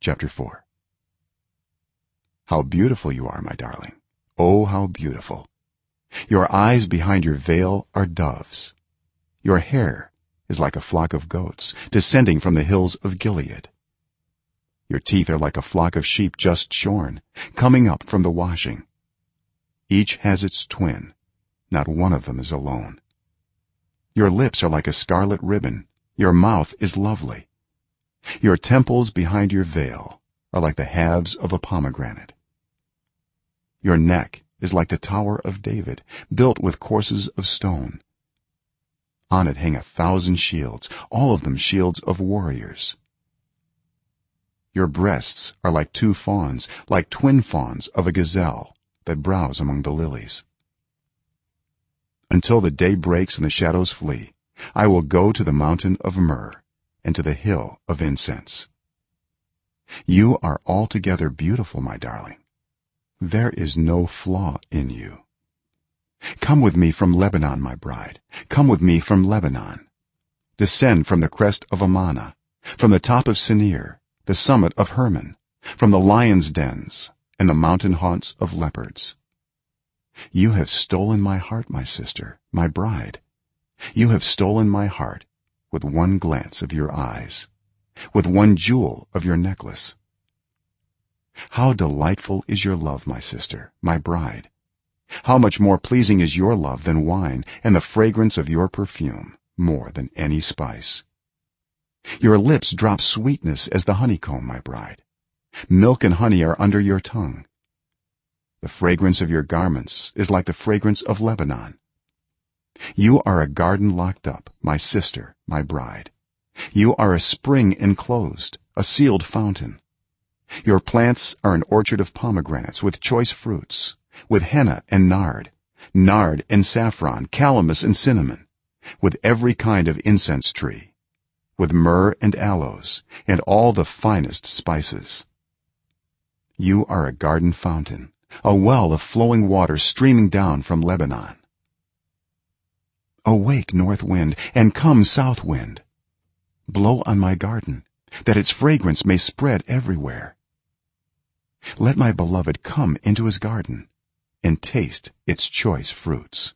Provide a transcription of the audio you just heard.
chapter 4 how beautiful you are my darling. Oh how beautiful. Your eyes behind your veil are doves. Your hair is like a flock of goats descending from the hills of gilead. Your teeth are like a flock of sheep just shorn coming up from the washing. Each has its twin. Not one of them is alone. Your lips are like a scarlet ribbon. Your mouth is lovely your temples behind your veil are like the halves of a pomegranate. Your neck is like the tower of david built with courses of stone. On it hang a thousand shields all of them shields of warriors. Your breasts are like two fawns like twin fawns of a gazelle that browse among the lilies. Until the day breaks and the shadows flee i will go to the mountain of myrrh and to the hill of incense. You are altogether beautiful my darling. There is no flaw in you. Come with me from lebanon my bride. Come with me from lebanon. Descend from the crest of amana from the top of senir the summit of hermon from the lions dens and the mountain haunts of leopards. You have stolen my heart my sister my bride. You have stolen my heart with one glance of your eyes with one jewel of your necklace. How delightful is your love my sister my bride. How much more pleasing is your love than wine and the fragrance of your perfume more than any spice. Your lips drop sweetness as the honeycomb my bride. Milk and honey are under your tongue. The fragrance of your garments is like the fragrance of lebanon you are a garden locked up my sister my bride. You are a spring enclosed a sealed fountain. Your plants are an orchard of pomegranates with choice fruits with henna and nard nard and saffron calamus and cinnamon with every kind of incense tree with myrrh and aloes and all the finest spices. You are a garden fountain a well of flowing water streaming down from lebanon awake north wind and come south wind. Blow on my garden that its fragrance may spread everywhere. Let my beloved come into his garden and taste its choice fruits